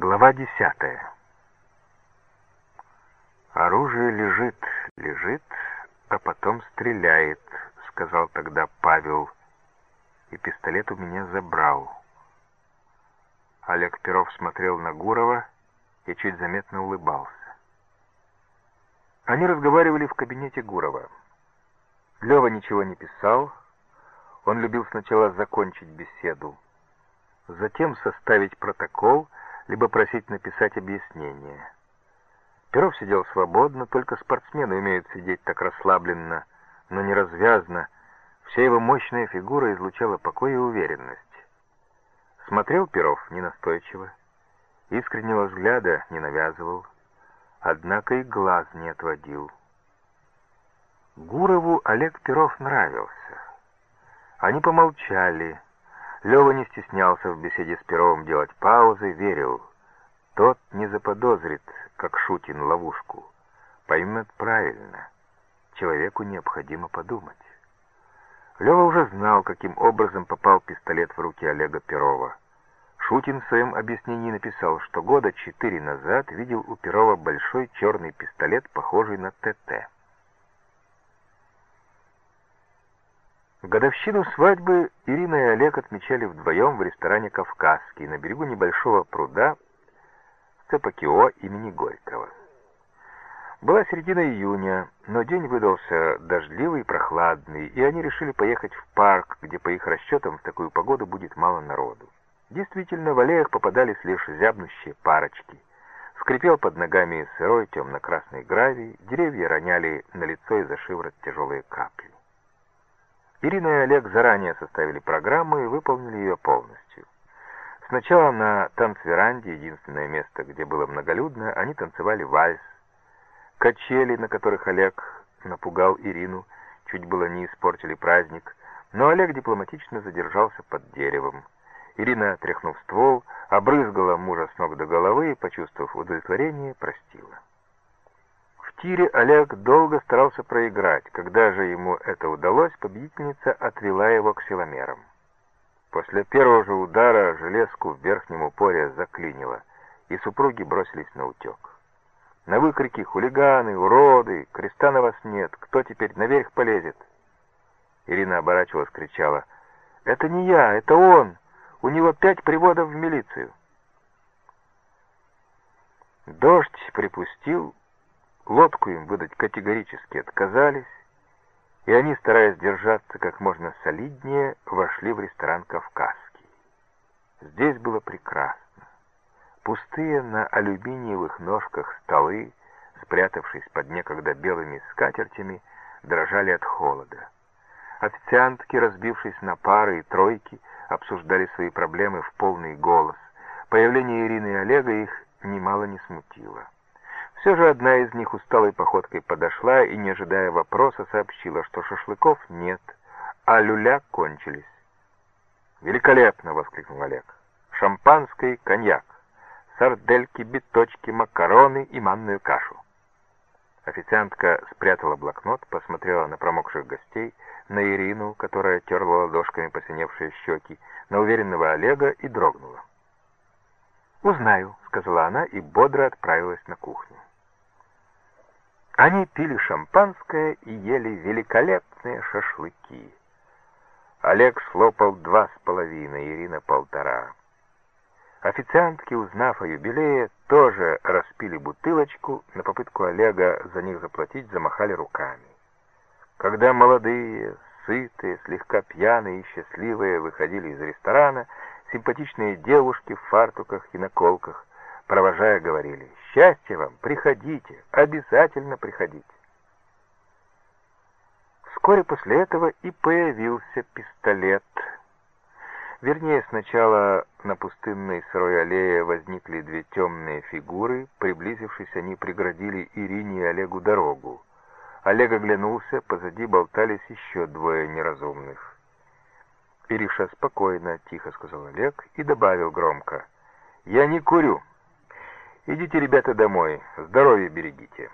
Глава десятая. «Оружие лежит, лежит, а потом стреляет», — сказал тогда Павел, и пистолет у меня забрал. Олег Перов смотрел на Гурова и чуть заметно улыбался. Они разговаривали в кабинете Гурова. Лева ничего не писал, он любил сначала закончить беседу, затем составить протокол, либо просить написать объяснение. Перов сидел свободно, только спортсмены умеют сидеть так расслабленно, но не развязно. Вся его мощная фигура излучала покой и уверенность. Смотрел Перов ненастойчиво, искреннего взгляда не навязывал, однако и глаз не отводил. Гурову Олег Перов нравился. Они помолчали, Лева не стеснялся в беседе с Перовым делать паузы, верил. Тот не заподозрит, как Шутин, ловушку. Поймет правильно. Человеку необходимо подумать. Лева уже знал, каким образом попал пистолет в руки Олега Перова. Шутин в своем объяснении написал, что года четыре назад видел у Перова большой черный пистолет, похожий на ТТ. Годовщину свадьбы Ирина и Олег отмечали вдвоем в ресторане «Кавказский» на берегу небольшого пруда в Цепакио имени Горького. Была середина июня, но день выдался дождливый и прохладный, и они решили поехать в парк, где, по их расчетам, в такую погоду будет мало народу. Действительно, в аллеях попадались лишь зябнущие парочки. Скрипел под ногами сырой темно-красный гравий, деревья роняли на лицо и за шиворот тяжелые капли. Ирина и Олег заранее составили программу и выполнили ее полностью. Сначала на танцверанде, единственное место, где было многолюдно, они танцевали вальс. Качели, на которых Олег напугал Ирину, чуть было не испортили праздник, но Олег дипломатично задержался под деревом. Ирина, тряхнув ствол, обрызгала мужа с ног до головы и, почувствовав удовлетворение, простила тире Олег долго старался проиграть. Когда же ему это удалось, победительница отвела его к силомерам. После первого же удара железку в верхнем упоре заклинило, и супруги бросились на утек. На выкрики «Хулиганы! Уроды! Креста на вас нет! Кто теперь наверх полезет?» Ирина оборачивалась, кричала «Это не я, это он! У него пять приводов в милицию!» Дождь припустил, Лодку им выдать категорически отказались, и они, стараясь держаться как можно солиднее, вошли в ресторан «Кавказский». Здесь было прекрасно. Пустые на алюминиевых ножках столы, спрятавшись под некогда белыми скатертями, дрожали от холода. Официантки, разбившись на пары и тройки, обсуждали свои проблемы в полный голос. Появление Ирины и Олега их немало не смутило. Все же одна из них усталой походкой подошла и, не ожидая вопроса, сообщила, что шашлыков нет, а люля кончились. «Великолепно!» — воскликнул Олег. «Шампанское, коньяк, сардельки, биточки, макароны и манную кашу». Официантка спрятала блокнот, посмотрела на промокших гостей, на Ирину, которая терла ладошками посиневшие щеки, на уверенного Олега и дрогнула. «Узнаю», — сказала она и бодро отправилась на кухню. Они пили шампанское и ели великолепные шашлыки. Олег слопал два с половиной, Ирина полтора. Официантки, узнав о юбилее, тоже распили бутылочку, на попытку Олега за них заплатить замахали руками. Когда молодые, сытые, слегка пьяные и счастливые выходили из ресторана, симпатичные девушки в фартуках и наколках, провожая, говорили Счастья вам, приходите, обязательно приходите. Вскоре после этого и появился пистолет. Вернее, сначала на пустынной сырой аллее возникли две темные фигуры. Приблизившись, они преградили Ирине и Олегу дорогу. Олег оглянулся, позади болтались еще двое неразумных. «Ириша, спокойно», — тихо сказал Олег и добавил громко. «Я не курю». «Идите, ребята, домой. Здоровье берегите».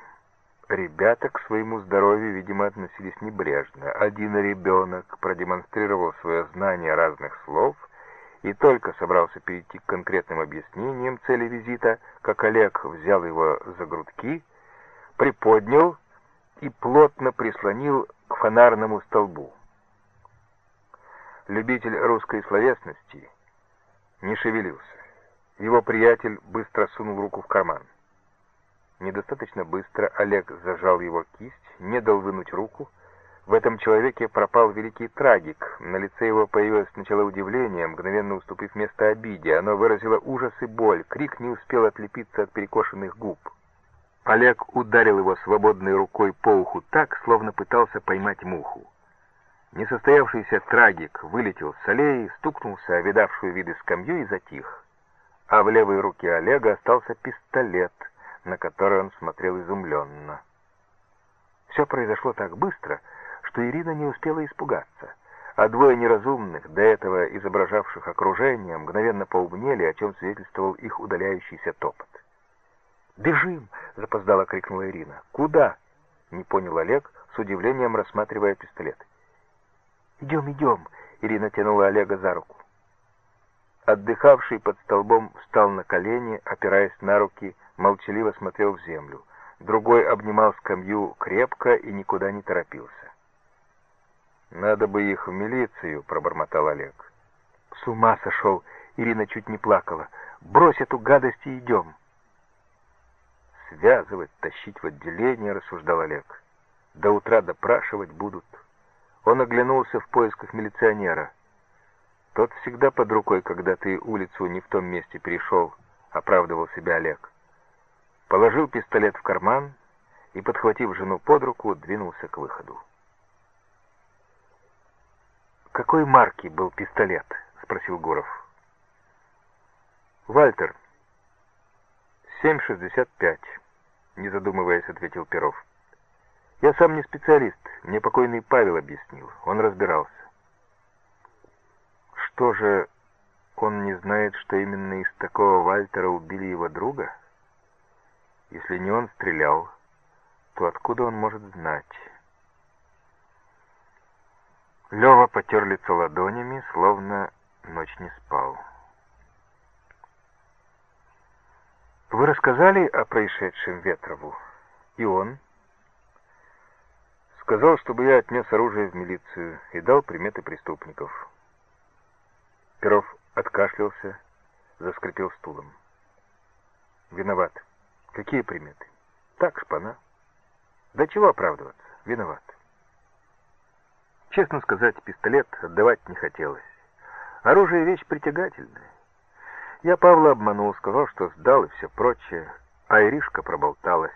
Ребята к своему здоровью, видимо, относились небрежно. Один ребенок продемонстрировал свое знание разных слов и только собрался перейти к конкретным объяснениям цели визита, как Олег взял его за грудки, приподнял и плотно прислонил к фонарному столбу. Любитель русской словесности не шевелился. Его приятель быстро сунул руку в карман. Недостаточно быстро Олег зажал его кисть, не дал вынуть руку, в этом человеке пропал великий трагик. На лице его появилось сначала удивление, мгновенно уступив место обиде. Оно выразило ужас и боль. Крик не успел отлепиться от перекошенных губ. Олег ударил его свободной рукой по уху так, словно пытался поймать муху. Несостоявшийся трагик вылетел с аллеи, стукнулся о видавшую виды скамью и затих. А в левой руке Олега остался пистолет, на который он смотрел изумленно. Все произошло так быстро, что Ирина не успела испугаться, а двое неразумных, до этого изображавших окружение, мгновенно поумнели, о чем свидетельствовал их удаляющийся топот. «Бежим!» — запоздало крикнула Ирина. «Куда?» — не понял Олег, с удивлением рассматривая пистолет. «Идем, идем!» — Ирина тянула Олега за руку. Отдыхавший под столбом встал на колени, опираясь на руки, молчаливо смотрел в землю. Другой обнимал скамью крепко и никуда не торопился. «Надо бы их в милицию», — пробормотал Олег. «С ума сошел!» — Ирина чуть не плакала. «Брось эту гадость и идем!» «Связывать, тащить в отделение», — рассуждал Олег. «До утра допрашивать будут». Он оглянулся в поисках милиционера. «Тот всегда под рукой, когда ты улицу не в том месте перешел», — оправдывал себя Олег. Положил пистолет в карман и, подхватив жену под руку, двинулся к выходу. «Какой марки был пистолет?» — спросил Гуров. «Вальтер, 7,65», — не задумываясь, ответил Перов. «Я сам не специалист, мне покойный Павел объяснил, он разбирался». «Что же, он не знает, что именно из такого Вальтера убили его друга? Если не он стрелял, то откуда он может знать?» Лева потер лицо ладонями, словно ночь не спал. «Вы рассказали о происшедшем Ветрову? И он?» «Сказал, чтобы я отнес оружие в милицию и дал приметы преступников». Перов откашлялся, заскрипел стулом. «Виноват. Какие приметы? Так, шпана. Да чего оправдываться? Виноват». Честно сказать, пистолет отдавать не хотелось. Оружие — вещь притягательная. Я Павла обманул, сказал, что сдал и все прочее, а Иришка проболталась.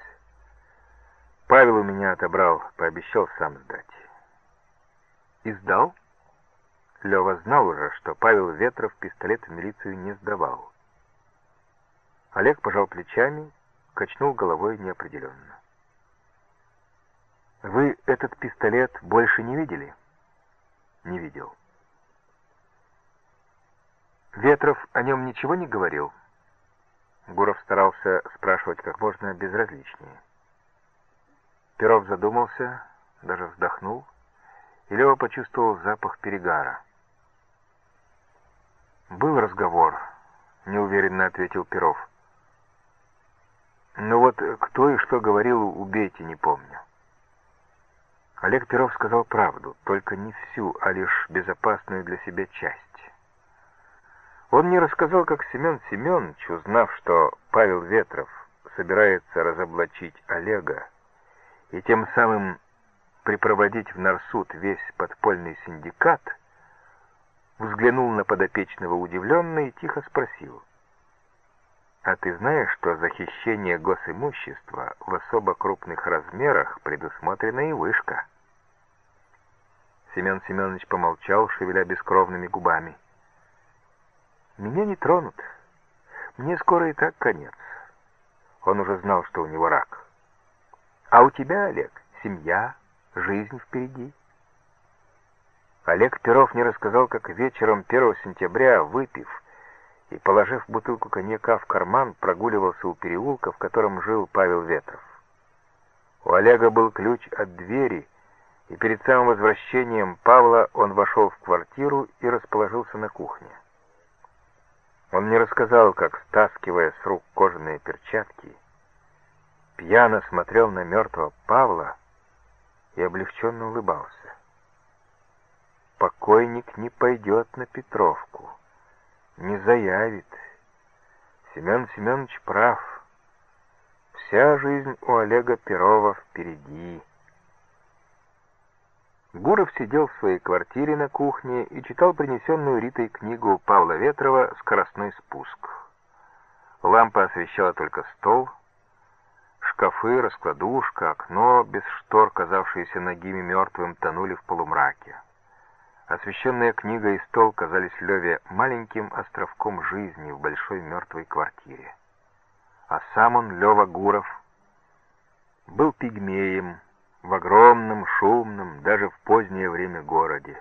Павел у меня отобрал, пообещал сам сдать. И сдал? Лева знал уже, что Павел Ветров пистолет в милицию не сдавал. Олег пожал плечами, качнул головой неопределенно. «Вы этот пистолет больше не видели?» не видел. Ветров о нем ничего не говорил. Гуров старался спрашивать как можно безразличнее. Перов задумался, даже вздохнул, и Лева почувствовал запах перегара. «Был разговор», — неуверенно ответил Перов. «Но вот кто и что говорил, убейте, не помню». Олег Перов сказал правду, только не всю, а лишь безопасную для себя часть. Он не рассказал, как Семен Семенович, узнав, что Павел Ветров собирается разоблачить Олега и тем самым припроводить в Нарсуд весь подпольный синдикат, взглянул на подопечного удивленно и тихо спросил. «А ты знаешь, что за хищение госимущества в особо крупных размерах предусмотрена и вышка?» Семен Семенович помолчал, шевеля бескровными губами. «Меня не тронут. Мне скоро и так конец». Он уже знал, что у него рак. «А у тебя, Олег, семья, жизнь впереди». Олег Перов не рассказал, как вечером 1 сентября, выпив и положив бутылку коньяка в карман, прогуливался у переулка, в котором жил Павел Ветров. У Олега был ключ от двери, и перед самым возвращением Павла он вошел в квартиру и расположился на кухне. Он не рассказал, как, стаскивая с рук кожаные перчатки, пьяно смотрел на мертвого Павла и облегченно улыбался. Покойник не пойдет на Петровку, не заявит. Семен Семенович прав. Вся жизнь у Олега Перова впереди. Гуров сидел в своей квартире на кухне и читал принесенную Ритой книгу Павла Ветрова «Скоростной спуск». Лампа освещала только стол, шкафы, раскладушка, окно, без штор, казавшиеся ногими мертвым, тонули в полумраке. Освещенная книга и стол казались Леве маленьким островком жизни в большой мертвой квартире. А сам он, Лева Гуров, был пигмеем в огромном, шумном, даже в позднее время городе.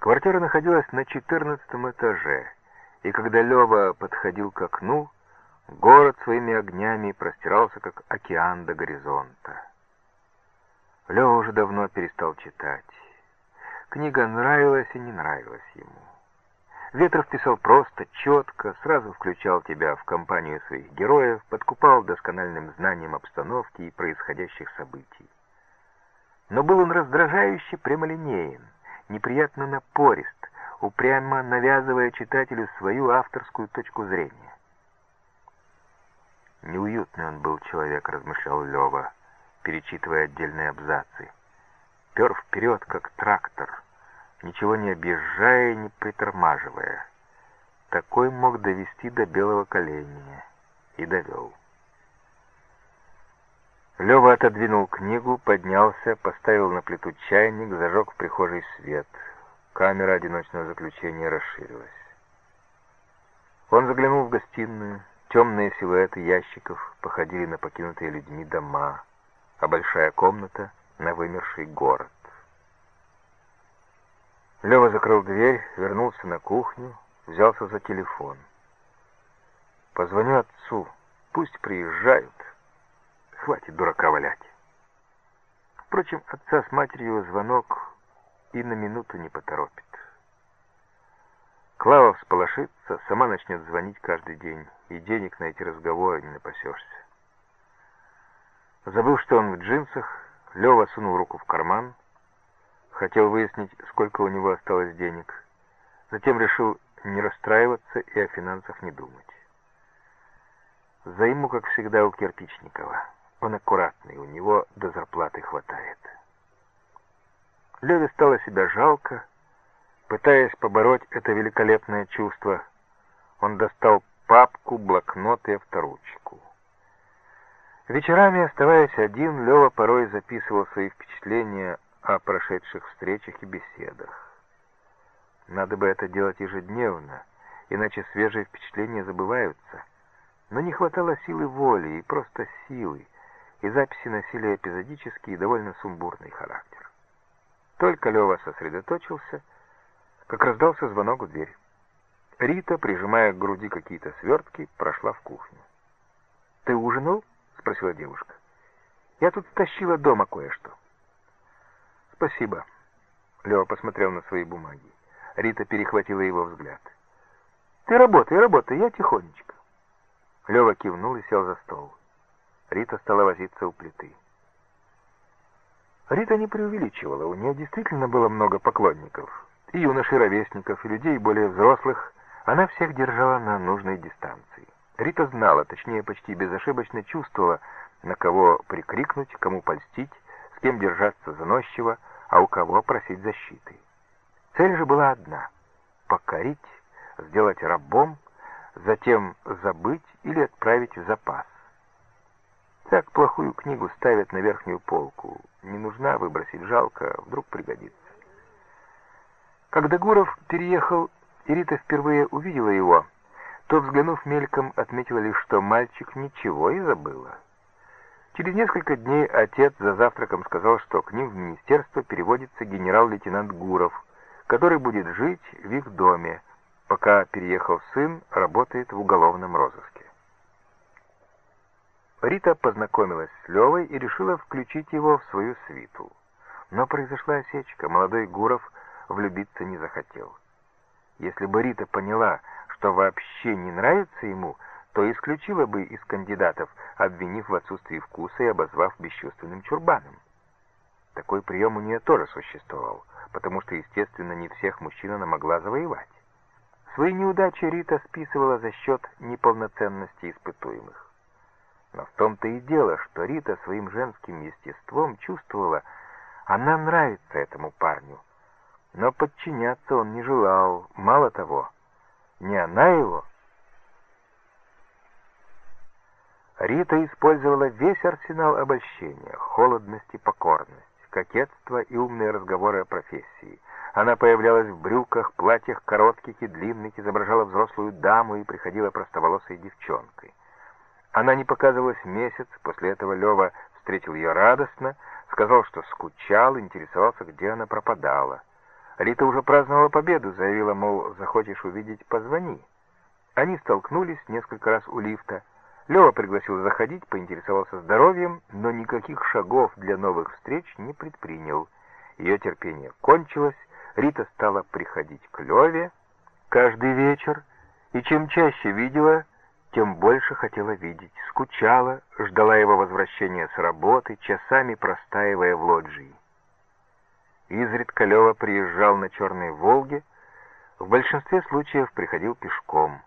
Квартира находилась на четырнадцатом этаже, и когда Лева подходил к окну, город своими огнями простирался, как океан до горизонта. Лева уже давно перестал читать. Книга нравилась и не нравилась ему. Ветров писал просто, четко, сразу включал тебя в компанию своих героев, подкупал доскональным знанием обстановки и происходящих событий. Но был он раздражающе прямолинеен, неприятно напорист, упрямо навязывая читателю свою авторскую точку зрения. Неуютный он был человек, размышлял Лева, перечитывая отдельные абзацы пер вперед, как трактор, ничего не объезжая и не притормаживая. Такой мог довести до белого коленя. И довел. Лева отодвинул книгу, поднялся, поставил на плиту чайник, зажег в прихожей свет. Камера одиночного заключения расширилась. Он заглянул в гостиную. Темные силуэты ящиков походили на покинутые людьми дома, а большая комната — на вымерший город. Лева закрыл дверь, вернулся на кухню, взялся за телефон. Позвоню отцу, пусть приезжают. Хватит дурака валять. Впрочем, отца с матерью звонок и на минуту не поторопит. Клава всполошится, сама начнет звонить каждый день, и денег на эти разговоры не напасешься. Забыл, что он в джинсах, Лева сунул руку в карман, хотел выяснить, сколько у него осталось денег. Затем решил не расстраиваться и о финансах не думать. Займу, как всегда, у Кирпичникова. Он аккуратный, у него до зарплаты хватает. Леве стало себя жалко. Пытаясь побороть это великолепное чувство, он достал папку, блокнот и авторучку. Вечерами, оставаясь один, Лева порой записывал свои впечатления о прошедших встречах и беседах. Надо бы это делать ежедневно, иначе свежие впечатления забываются. Но не хватало силы воли и просто силы, и записи носили эпизодический и довольно сумбурный характер. Только Лева сосредоточился, как раздался звонок в дверь. Рита, прижимая к груди какие-то свертки, прошла в кухню. «Ты ужинал?» Спросила девушка. «Я тут стащила дома кое-что». «Спасибо». Лева посмотрел на свои бумаги. Рита перехватила его взгляд. «Ты работай, работай, я тихонечко». Лева кивнул и сел за стол. Рита стала возиться у плиты. Рита не преувеличивала, у нее действительно было много поклонников. И юношей-ровесников, и людей более взрослых. Она всех держала на нужной дистанции. Рита знала, точнее почти безошибочно чувствовала, на кого прикрикнуть, кому польстить, с кем держаться заносчиво, а у кого просить защиты. Цель же была одна — покорить, сделать рабом, затем забыть или отправить в запас. Так плохую книгу ставят на верхнюю полку. Не нужна, выбросить жалко, вдруг пригодится. Когда Гуров переехал, Рита впервые увидела его — то, взглянув мельком, отметила лишь, что мальчик ничего и забыла. Через несколько дней отец за завтраком сказал, что к ним в министерство переводится генерал-лейтенант Гуров, который будет жить в их доме, пока переехал сын, работает в уголовном розыске. Рита познакомилась с Левой и решила включить его в свою свиту. Но произошла осечка, молодой Гуров влюбиться не захотел. Если бы Рита поняла, что вообще не нравится ему, то исключила бы из кандидатов, обвинив в отсутствии вкуса и обозвав бесчувственным чурбаном. Такой прием у нее тоже существовал, потому что, естественно, не всех мужчин она могла завоевать. Свои неудачи Рита списывала за счет неполноценности испытуемых. Но в том-то и дело, что Рита своим женским естеством чувствовала, она нравится этому парню. Но подчиняться он не желал, мало того, не она его. Рита использовала весь арсенал обольщения, холодность и покорность кокетство и умные разговоры о профессии. Она появлялась в брюках, платьях коротких и длинных, изображала взрослую даму и приходила простоволосой девчонкой. Она не показывалась месяц, после этого Лева встретил ее радостно, сказал, что скучал, интересовался, где она пропадала. Рита уже праздновала победу, заявила, мол, захочешь увидеть, позвони. Они столкнулись несколько раз у лифта. Лева пригласил заходить, поинтересовался здоровьем, но никаких шагов для новых встреч не предпринял. Ее терпение кончилось, Рита стала приходить к Леве каждый вечер, и чем чаще видела, тем больше хотела видеть. Скучала, ждала его возвращения с работы, часами простаивая в лоджии. Изредка Лева приезжал на Черной Волге, в большинстве случаев приходил пешком.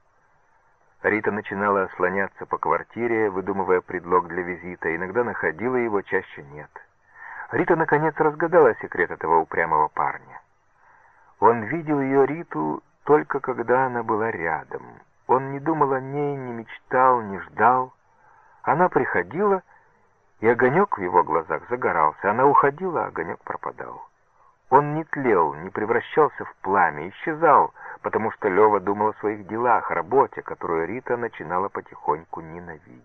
Рита начинала слоняться по квартире, выдумывая предлог для визита. Иногда находила его, чаще нет. Рита наконец разгадала секрет этого упрямого парня. Он видел ее, Риту, только когда она была рядом. Он не думал о ней, не мечтал, не ждал. Она приходила, и огонек в его глазах загорался. Она уходила, а огонек пропадал. Он не тлел, не превращался в пламя, исчезал, потому что Лева думал о своих делах, работе, которую Рита начинала потихоньку ненавидеть.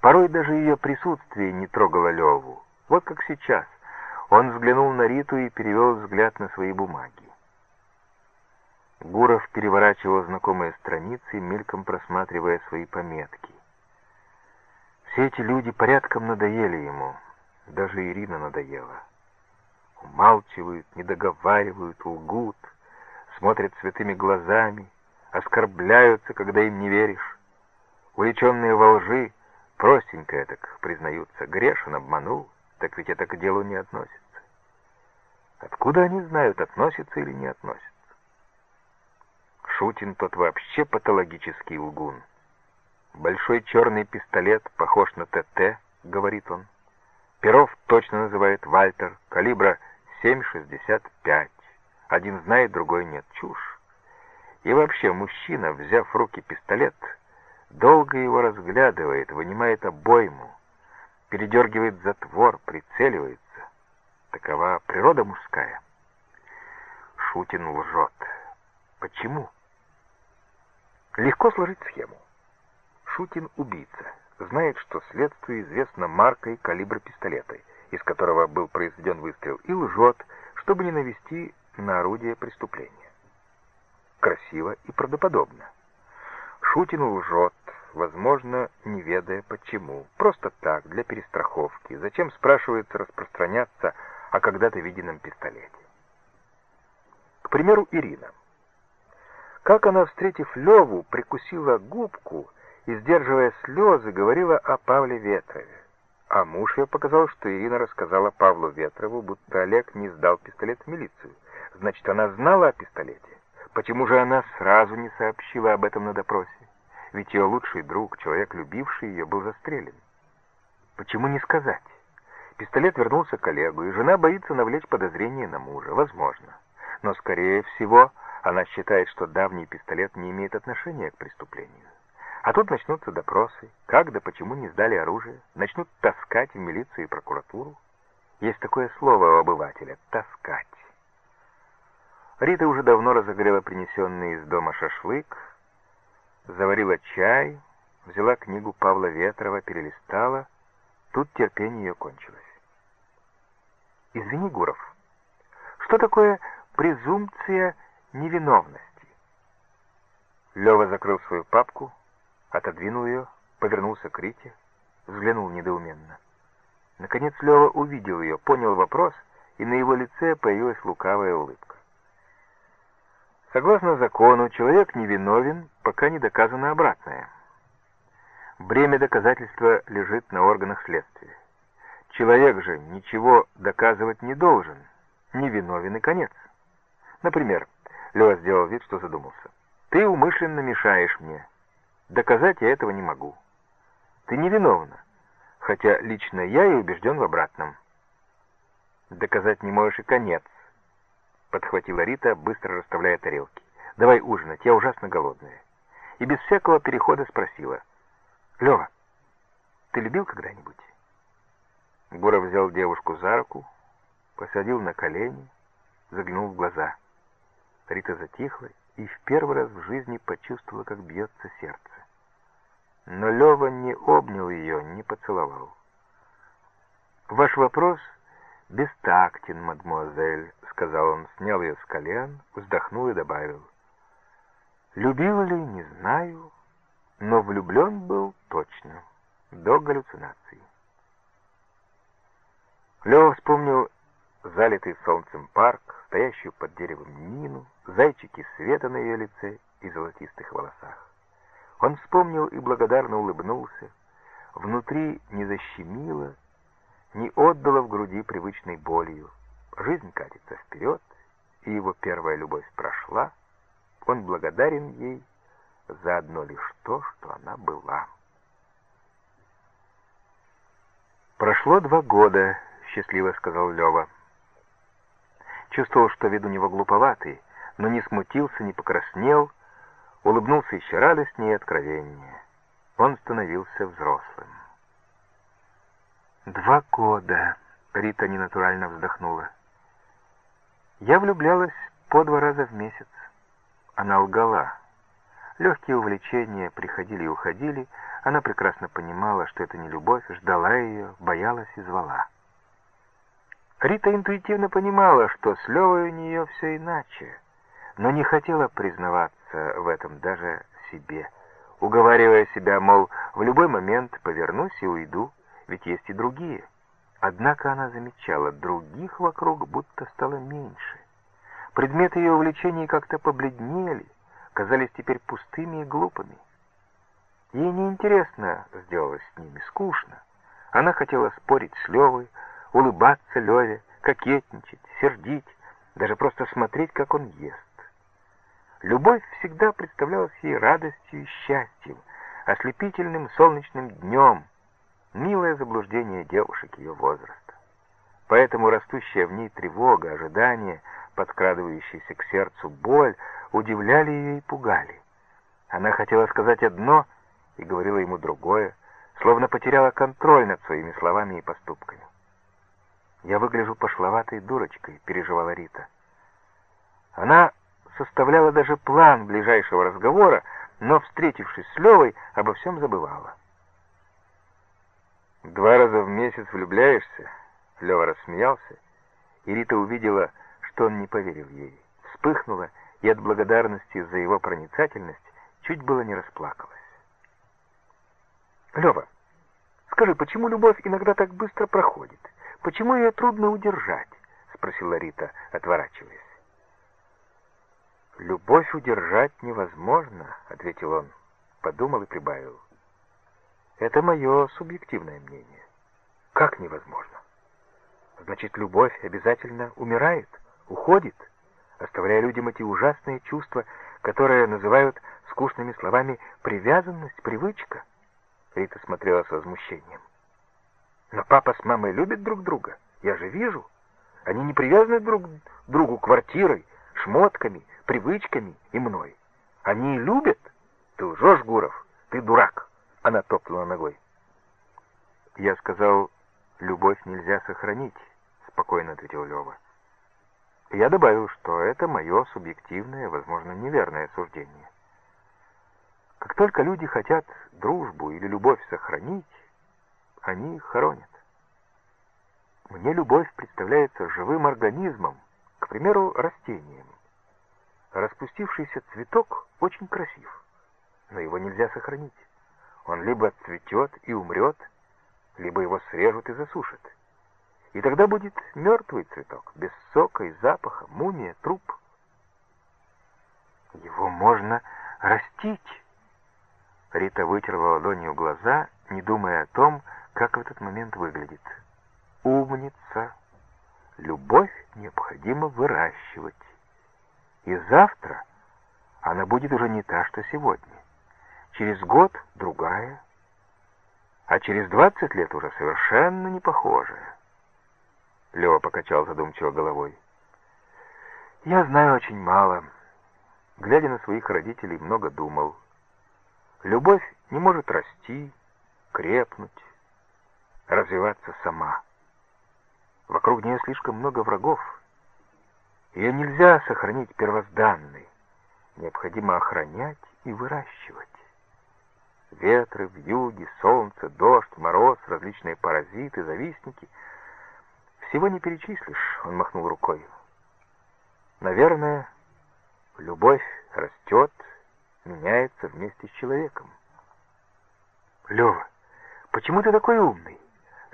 Порой даже ее присутствие не трогало Леву. Вот как сейчас. Он взглянул на Риту и перевел взгляд на свои бумаги. Гуров переворачивал знакомые страницы, мельком просматривая свои пометки. Все эти люди порядком надоели ему. Даже Ирина надоела умалчивают, не договаривают, лгут, смотрят святыми глазами, оскорбляются, когда им не веришь. Увлеченные во лжи, простенькое так признаются, грешен, обманул, так ведь это к делу не относится. Откуда они знают, относится или не относится? Шутин тот вообще патологический лгун. Большой черный пистолет похож на ТТ, говорит он. Перов точно называет Вальтер, калибра 7,65. Один знает, другой нет. Чушь. И вообще, мужчина, взяв в руки пистолет, долго его разглядывает, вынимает обойму, передергивает затвор, прицеливается. Такова природа мужская. Шутин лжет. Почему? Легко сложить схему. Шутин убийца. Знает, что следствию известна марка и калибр пистолета — из которого был произведен выстрел, и лжет, чтобы не навести на орудие преступления. Красиво и правдоподобно. Шутин лжет, возможно, не ведая почему. Просто так, для перестраховки. Зачем, спрашивается, распространяться о когда-то виденном пистолете? К примеру, Ирина. Как она, встретив Леву, прикусила губку и, сдерживая слезы, говорила о Павле Ветрове. А муж ее показал, что Ирина рассказала Павлу Ветрову, будто Олег не сдал пистолет в милицию. Значит, она знала о пистолете. Почему же она сразу не сообщила об этом на допросе? Ведь ее лучший друг, человек, любивший ее, был застрелен. Почему не сказать? Пистолет вернулся к Олегу, и жена боится навлечь подозрение на мужа. Возможно. Но, скорее всего, она считает, что давний пистолет не имеет отношения к преступлению. А тут начнутся допросы. Как да почему не сдали оружие? Начнут таскать в милицию и прокуратуру. Есть такое слово у обывателя — таскать. Рита уже давно разогрела принесенный из дома шашлык, заварила чай, взяла книгу Павла Ветрова, перелистала. Тут терпение ее кончилось. «Извини, Гуров, что такое презумпция невиновности?» Лева закрыл свою папку, отодвинул ее, повернулся к Рите, взглянул недоуменно. Наконец Лева увидел ее, понял вопрос, и на его лице появилась лукавая улыбка. Согласно закону, человек невиновен, пока не доказано обратное. Бремя доказательства лежит на органах следствия. Человек же ничего доказывать не должен, невиновен и конец. Например, Лева сделал вид, что задумался. «Ты умышленно мешаешь мне. Доказать я этого не могу. Ты невиновна, хотя лично я и убежден в обратном». «Доказать не можешь и конец», — подхватила Рита, быстро расставляя тарелки. «Давай ужинать, я ужасно голодная». И без всякого перехода спросила. «Лева, ты любил когда-нибудь?» Буров взял девушку за руку, посадил на колени, заглянул в глаза. Рита затихла и в первый раз в жизни почувствовала, как бьется сердце. Но Лева не обнял ее, не поцеловал. «Ваш вопрос бестактен, мадемуазель», — сказал он, снял ее с колен, вздохнул и добавил. «Любил ли, не знаю, но влюблен был точно, до галлюцинаций». Лева вспомнил залитый солнцем парк, стоящую под деревом Нину, зайчики света на ее лице и золотистых волосах. Он вспомнил и благодарно улыбнулся. Внутри не защемило, не отдало в груди привычной болью. Жизнь катится вперед, и его первая любовь прошла. Он благодарен ей за одно лишь то, что она была. Прошло два года, счастливо сказал Лева. Чувствовал, что вид у него глуповатый, но не смутился, не покраснел, улыбнулся еще радостнее и откровеннее. Он становился взрослым. «Два года», — Рита ненатурально вздохнула. «Я влюблялась по два раза в месяц». Она лгала. Легкие увлечения приходили и уходили. Она прекрасно понимала, что это не любовь, ждала ее, боялась и звала. Рита интуитивно понимала, что с Левой у нее все иначе, но не хотела признаваться в этом даже себе, уговаривая себя, мол, в любой момент повернусь и уйду, ведь есть и другие. Однако она замечала, других вокруг будто стало меньше. Предметы ее увлечений как-то побледнели, казались теперь пустыми и глупыми. Ей неинтересно сделалось с ними, скучно. Она хотела спорить с Левой, улыбаться Леве, кокетничать, сердить, даже просто смотреть, как он ест. Любовь всегда представлялась ей радостью и счастьем, ослепительным солнечным днем, милое заблуждение девушек ее возраста. Поэтому растущая в ней тревога, ожидание, подкрадывающаяся к сердцу боль, удивляли ее и пугали. Она хотела сказать одно и говорила ему другое, словно потеряла контроль над своими словами и поступками. «Я выгляжу пошловатой дурочкой», — переживала Рита. Она составляла даже план ближайшего разговора, но, встретившись с Левой, обо всем забывала. «Два раза в месяц влюбляешься?» Лева рассмеялся, и Рита увидела, что он не поверил ей. Вспыхнула, и от благодарности за его проницательность чуть было не расплакалась. «Лева, скажи, почему любовь иногда так быстро проходит?» «Почему ее трудно удержать?» — спросила Рита, отворачиваясь. «Любовь удержать невозможно», — ответил он, подумал и прибавил. «Это мое субъективное мнение». «Как невозможно?» «Значит, любовь обязательно умирает, уходит, оставляя людям эти ужасные чувства, которые называют скучными словами «привязанность», «привычка». Рита смотрела с возмущением. Но папа с мамой любят друг друга. Я же вижу. Они не привязаны друг к другу квартирой, шмотками, привычками и мной. Они любят. Ты лжешь, Гуров. Ты дурак. Она топнула ногой. Я сказал, любовь нельзя сохранить, спокойно ответил Лева. Я добавил, что это мое субъективное, возможно, неверное суждение. Как только люди хотят дружбу или любовь сохранить, они хоронят. Мне любовь представляется живым организмом, к примеру, растением. Распустившийся цветок очень красив, но его нельзя сохранить. Он либо цветет и умрет, либо его срежут и засушат. И тогда будет мертвый цветок, без сока и запаха, мумия, труп. Его можно растить. Рита вытерла ладонью глаза, не думая о том, как в этот момент выглядит. Умница. Любовь необходимо выращивать. И завтра она будет уже не та, что сегодня. Через год другая, а через двадцать лет уже совершенно не похожая. Лева покачал задумчиво головой. Я знаю очень мало. Глядя на своих родителей, много думал. Любовь не может расти, крепнуть, развиваться сама. Вокруг нее слишком много врагов. Ее нельзя сохранить первозданной. Необходимо охранять и выращивать. Ветры, вьюги, солнце, дождь, мороз, различные паразиты, завистники. Всего не перечислишь, он махнул рукой. Наверное, любовь растет, меняется вместе с человеком. Лева, почему ты такой умный?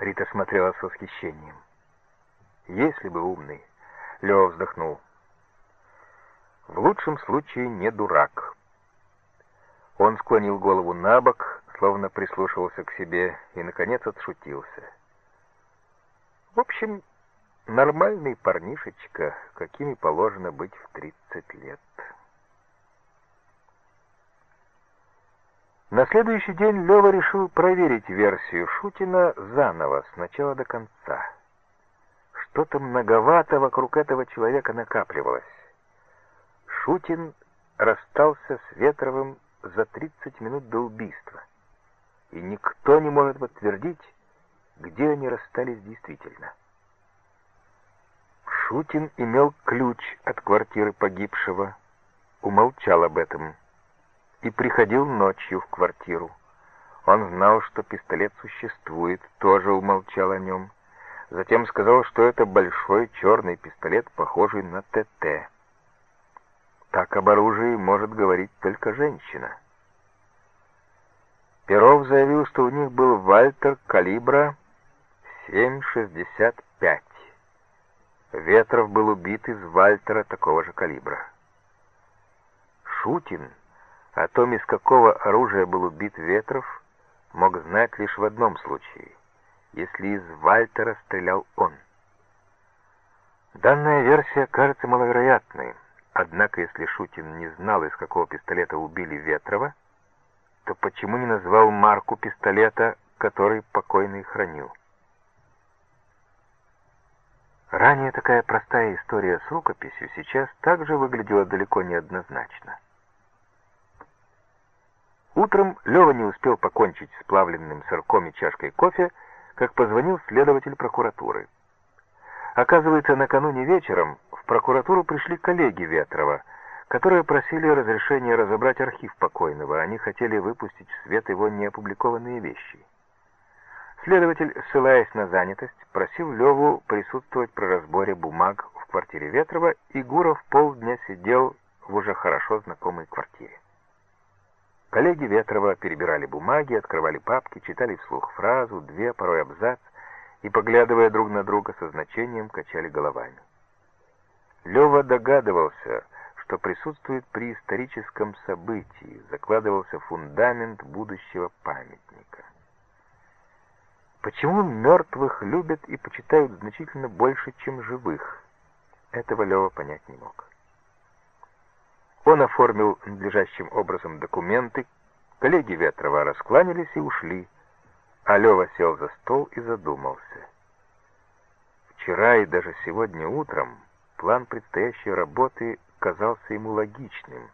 Рита смотрела с восхищением. Если бы умный, Лева вздохнул. В лучшем случае не дурак. Он склонил голову на бок, словно прислушивался к себе, и, наконец, отшутился. В общем, нормальный парнишечка, какими положено быть в 30 лет. На следующий день Лева решил проверить версию Шутина заново, с начала до конца. Что-то многовато вокруг этого человека накапливалось. Шутин расстался с Ветровым за 30 минут до убийства, и никто не может подтвердить, где они расстались действительно. Шутин имел ключ от квартиры погибшего, умолчал об этом и приходил ночью в квартиру. Он знал, что пистолет существует, тоже умолчал о нем. Затем сказал, что это большой черный пистолет, похожий на ТТ. Так об оружии может говорить только женщина. Перов заявил, что у них был Вальтер калибра 7,65. Ветров был убит из Вальтера такого же калибра. Шутин о том, из какого оружия был убит Ветров, мог знать лишь в одном случае, если из Вальтера стрелял он. Данная версия кажется маловероятной, однако если Шутин не знал, из какого пистолета убили Ветрова, то почему не назвал марку пистолета, который покойный хранил? Ранее такая простая история с рукописью сейчас также выглядела далеко не однозначно. Утром Лева не успел покончить с плавленным сырком и чашкой кофе, как позвонил следователь прокуратуры. Оказывается, накануне вечером в прокуратуру пришли коллеги Ветрова, которые просили разрешения разобрать архив покойного. Они хотели выпустить в свет его неопубликованные вещи. Следователь, ссылаясь на занятость, просил Леву присутствовать при разборе бумаг в квартире Ветрова, и Гуров полдня сидел в уже хорошо знакомой квартире. Коллеги Ветрова перебирали бумаги, открывали папки, читали вслух фразу, две, порой абзац, и, поглядывая друг на друга со значением, качали головами. Лева догадывался, что присутствует при историческом событии, закладывался фундамент будущего памятника. Почему мертвых любят и почитают значительно больше, чем живых? Этого Лева понять не мог. Он оформил надлежащим образом документы, коллеги Ветрова раскланялись и ушли, а Лева сел за стол и задумался. Вчера и даже сегодня утром план предстоящей работы казался ему логичным,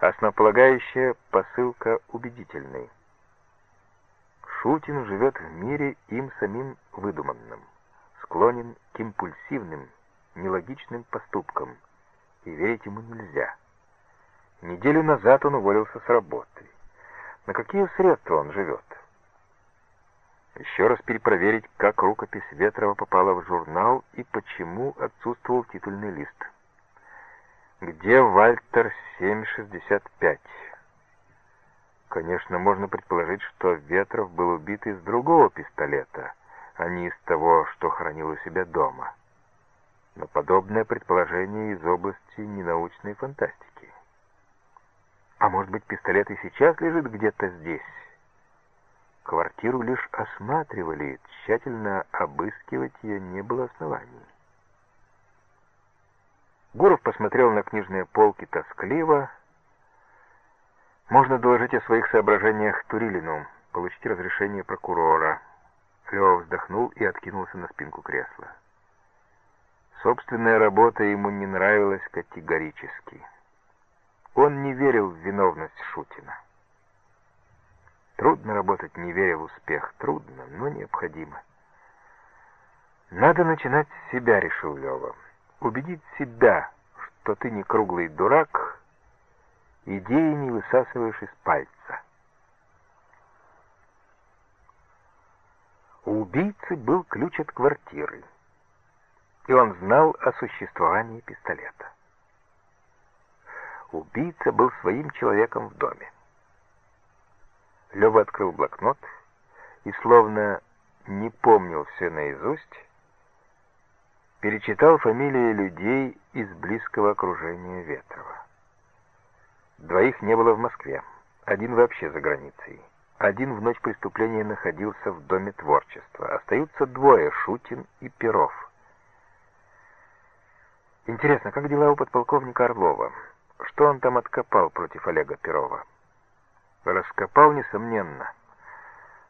основополагающая посылка убедительной. Шутин живет в мире им самим выдуманным, склонен к импульсивным, нелогичным поступкам, и верить ему нельзя. Неделю назад он уволился с работы. На какие средства он живет? Еще раз перепроверить, как рукопись Ветрова попала в журнал и почему отсутствовал титульный лист. Где Вальтер 765? Конечно, можно предположить, что Ветров был убит из другого пистолета, а не из того, что хранил у себя дома. Но подобное предположение из области ненаучной фантастики. А может быть, пистолет и сейчас лежит где-то здесь? Квартиру лишь осматривали, тщательно обыскивать ее не было оснований. Гуров посмотрел на книжные полки тоскливо. Можно доложить о своих соображениях Турилину, получить разрешение прокурора. Лева вздохнул и откинулся на спинку кресла. Собственная работа ему не нравилась категорически. Он не верил в виновность Шутина. Трудно работать, не веря в успех. Трудно, но необходимо. Надо начинать с себя, решил Лева. Убедить себя, что ты не круглый дурак, идеи не высасываешь из пальца. У убийцы был ключ от квартиры, и он знал о существовании пистолета. Убийца был своим человеком в доме. Лёва открыл блокнот и, словно не помнил все наизусть, перечитал фамилии людей из близкого окружения Ветрова. Двоих не было в Москве, один вообще за границей. Один в ночь преступления находился в Доме творчества. Остаются двое, Шутин и Перов. Интересно, как дела у подполковника Орлова? Что он там откопал против Олега Перова? Раскопал, несомненно.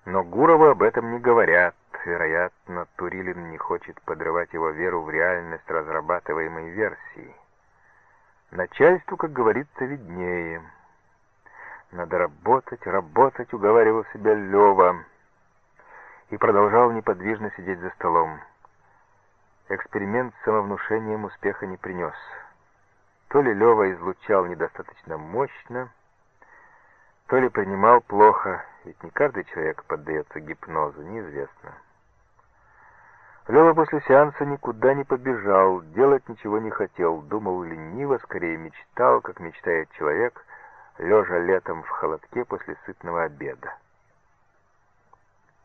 Но Гурову об этом не говорят. Вероятно, Турилин не хочет подрывать его веру в реальность разрабатываемой версии. Начальству, как говорится, виднее. Надо работать, работать, уговаривал себя Лева. И продолжал неподвижно сидеть за столом. Эксперимент с самовнушением успеха не принес. То ли Лева излучал недостаточно мощно, то ли принимал плохо, ведь не каждый человек поддается гипнозу, неизвестно. Лева после сеанса никуда не побежал, делать ничего не хотел, думал лениво, скорее мечтал, как мечтает человек, лежа летом в холодке после сытного обеда.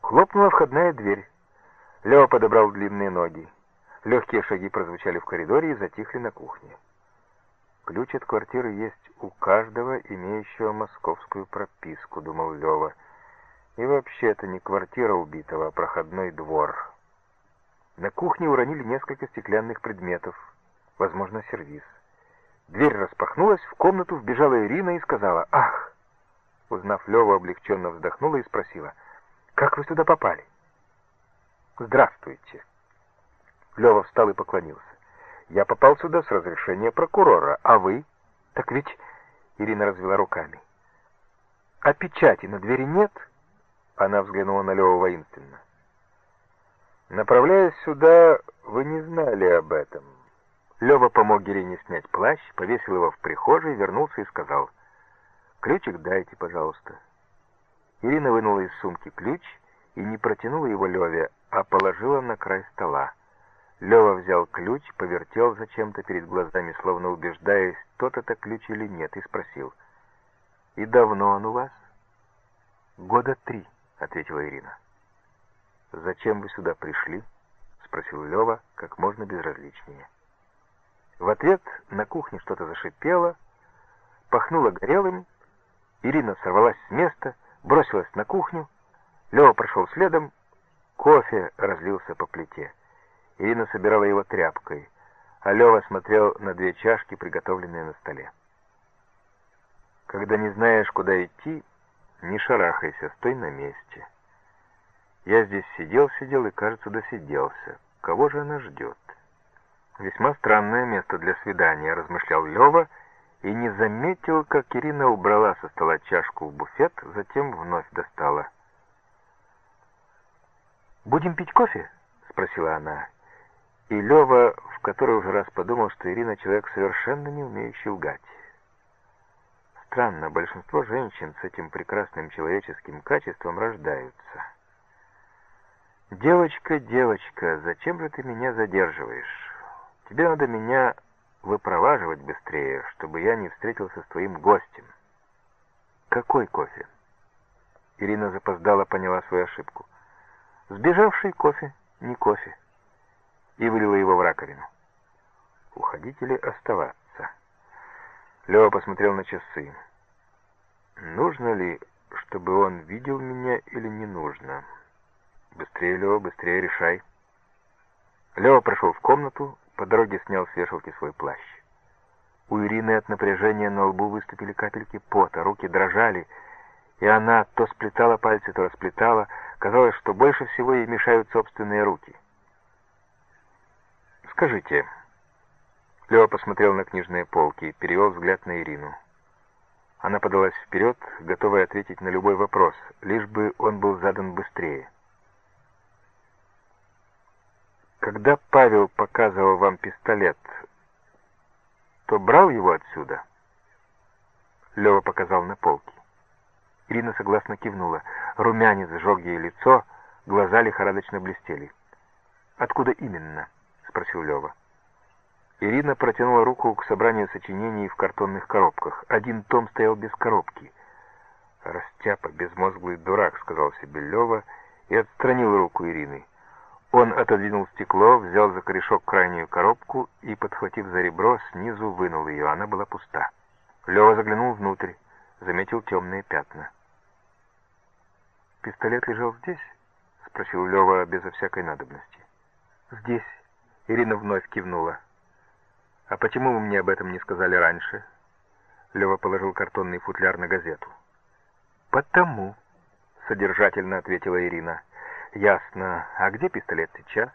Хлопнула входная дверь. Лева подобрал длинные ноги. Легкие шаги прозвучали в коридоре и затихли на кухне. Ключ от квартиры есть у каждого, имеющего московскую прописку, думал Лева. И вообще это не квартира убитого, а проходной двор. На кухне уронили несколько стеклянных предметов, возможно, сервиз. Дверь распахнулась, в комнату вбежала Ирина и сказала «Ах!». Узнав Леву, облегченно вздохнула и спросила «Как вы сюда попали?» «Здравствуйте». Лева встал и поклонился. «Я попал сюда с разрешения прокурора, а вы?» «Так ведь...» — Ирина развела руками. «А печати на двери нет?» Она взглянула на Леву воинственно. «Направляясь сюда, вы не знали об этом». Лева помог Ирине снять плащ, повесил его в прихожей, вернулся и сказал, «Ключик дайте, пожалуйста». Ирина вынула из сумки ключ и не протянула его Леве, а положила на край стола. Лева взял ключ, повертел зачем-то перед глазами, словно убеждаясь, тот это ключ или нет, и спросил, «И давно он у вас?» «Года три», — ответила Ирина. «Зачем вы сюда пришли?» — спросил Лева как можно безразличнее. В ответ на кухне что-то зашипело, пахнуло горелым. Ирина сорвалась с места, бросилась на кухню. Лева прошел следом. Кофе разлился по плите. Ирина собирала его тряпкой, а Лева смотрел на две чашки, приготовленные на столе. Когда не знаешь, куда идти, не шарахайся, стой на месте. Я здесь сидел-сидел и, кажется, досиделся. Кого же она ждет? Весьма странное место для свидания, размышлял Лева и не заметил, как Ирина убрала со стола чашку в буфет, затем вновь достала. «Будем пить кофе?» — спросила она. И Лева в который уже раз подумал, что Ирина человек совершенно не умеющий лгать. Странно, большинство женщин с этим прекрасным человеческим качеством рождаются. «Девочка, девочка, зачем же ты меня задерживаешь?» Тебе надо меня выпроваживать быстрее, чтобы я не встретился с твоим гостем. Какой кофе? Ирина запоздала, поняла свою ошибку. Сбежавший кофе, не кофе. И вылила его в раковину. Уходить или оставаться? Лева посмотрел на часы. Нужно ли, чтобы он видел меня или не нужно? Быстрее, Лева, быстрее решай. Лева прошел в комнату, по дороге снял с вешалки свой плащ. У Ирины от напряжения на лбу выступили капельки пота, руки дрожали, и она то сплетала пальцы, то расплетала. Казалось, что больше всего ей мешают собственные руки. «Скажите...» Лева посмотрел на книжные полки и перевел взгляд на Ирину. Она подалась вперед, готовая ответить на любой вопрос, лишь бы он был задан быстрее. «Когда Павел показывал вам пистолет, то брал его отсюда?» Лева показал на полке. Ирина согласно кивнула. Румянец сжег ей лицо, глаза лихорадочно блестели. «Откуда именно?» — спросил Лева. Ирина протянула руку к собранию сочинений в картонных коробках. Один том стоял без коробки. «Растяпа, безмозглый дурак», — сказал себе Лева и отстранил руку Ирины. Он отодвинул стекло, взял за корешок крайнюю коробку и, подхватив за ребро, снизу вынул ее. Она была пуста. Лева заглянул внутрь, заметил темные пятна. «Пистолет лежал здесь?» — спросил Лева безо всякой надобности. «Здесь», — Ирина вновь кивнула. «А почему вы мне об этом не сказали раньше?» Лева положил картонный футляр на газету. «Потому», — содержательно ответила Ирина. «Ясно. А где пистолет сейчас?»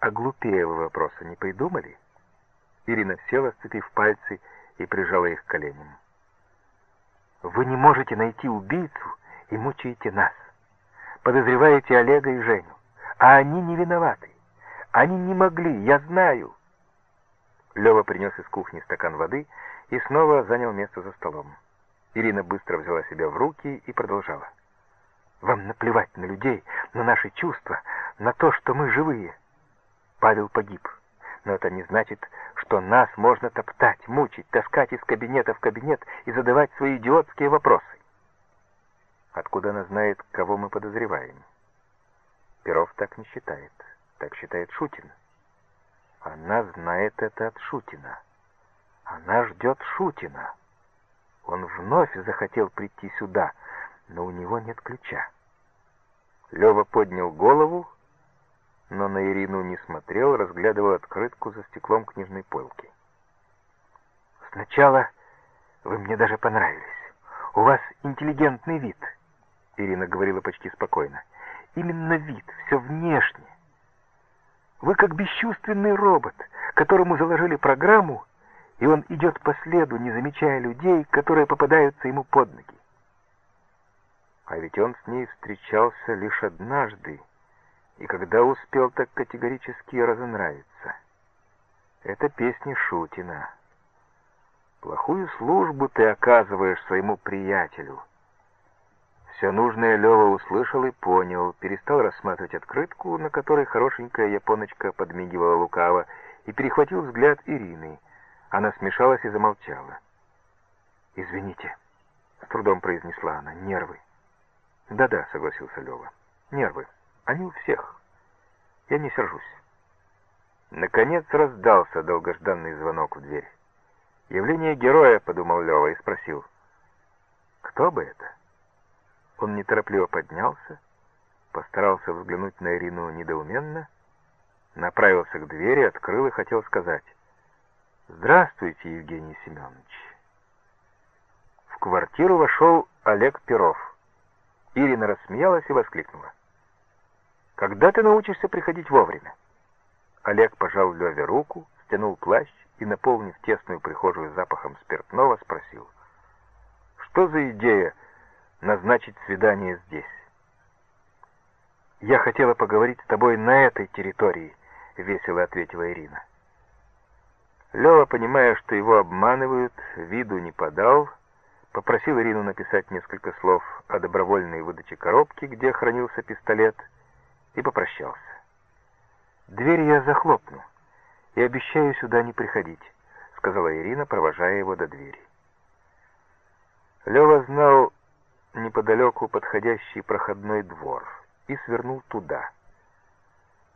«А глупее вы вопроса не придумали?» Ирина села, сцепив пальцы, и прижала их к коленям. «Вы не можете найти убийцу и мучаете нас. Подозреваете Олега и Женю, а они не виноваты. Они не могли, я знаю». Лева принес из кухни стакан воды и снова занял место за столом. Ирина быстро взяла себя в руки и продолжала. Вам наплевать на людей, на наши чувства, на то, что мы живые. Павел погиб, но это не значит, что нас можно топтать, мучить, таскать из кабинета в кабинет и задавать свои идиотские вопросы. Откуда она знает, кого мы подозреваем? Перов так не считает. Так считает Шутин. Она знает это от Шутина. Она ждет Шутина. Он вновь захотел прийти сюда, но у него нет ключа. Лева поднял голову, но на Ирину не смотрел, разглядывал открытку за стеклом книжной полки. «Сначала вы мне даже понравились. У вас интеллигентный вид», — Ирина говорила почти спокойно. «Именно вид, все внешне. Вы как бесчувственный робот, которому заложили программу, и он идет по следу, не замечая людей, которые попадаются ему под ноги. А ведь он с ней встречался лишь однажды, и когда успел так категорически разонравиться. Это песня Шутина. Плохую службу ты оказываешь своему приятелю. Все нужное Лева услышал и понял, перестал рассматривать открытку, на которой хорошенькая японочка подмигивала лукаво, и перехватил взгляд Ирины. Она смешалась и замолчала. «Извините», — с трудом произнесла она, — «нервы». «Да-да», — согласился Лева. «Нервы. Они у всех. Я не сержусь». Наконец раздался долгожданный звонок в дверь. «Явление героя», — подумал Лева и спросил. «Кто бы это?» Он неторопливо поднялся, постарался взглянуть на Ирину недоуменно, направился к двери, открыл и хотел сказать «Здравствуйте, Евгений Семенович». В квартиру вошел Олег Перов. Ирина рассмеялась и воскликнула. «Когда ты научишься приходить вовремя?» Олег пожал Леве руку, стянул плащ и, наполнив тесную прихожую запахом спиртного, спросил. «Что за идея назначить свидание здесь?» «Я хотела поговорить с тобой на этой территории», — весело ответила Ирина. Лева, понимая, что его обманывают, виду не подал, попросил Ирину написать несколько слов о добровольной выдаче коробки, где хранился пистолет, и попрощался. «Дверь я захлопну и обещаю сюда не приходить», — сказала Ирина, провожая его до двери. Лева знал неподалеку подходящий проходной двор и свернул туда.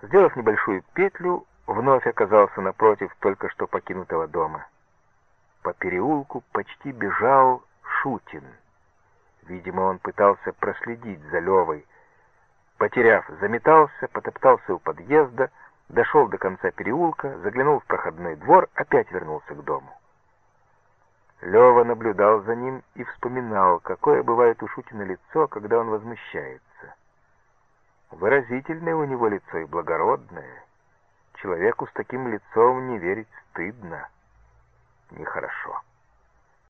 Сделав небольшую петлю, вновь оказался напротив только что покинутого дома. По переулку почти бежал Шутин. Видимо, он пытался проследить за Левой. Потеряв, заметался, потоптался у подъезда, дошел до конца переулка, заглянул в проходной двор, опять вернулся к дому. Лева наблюдал за ним и вспоминал, какое бывает у Шутина лицо, когда он возмущается. Выразительное у него лицо и благородное. Человеку с таким лицом не верить стыдно. Нехорошо.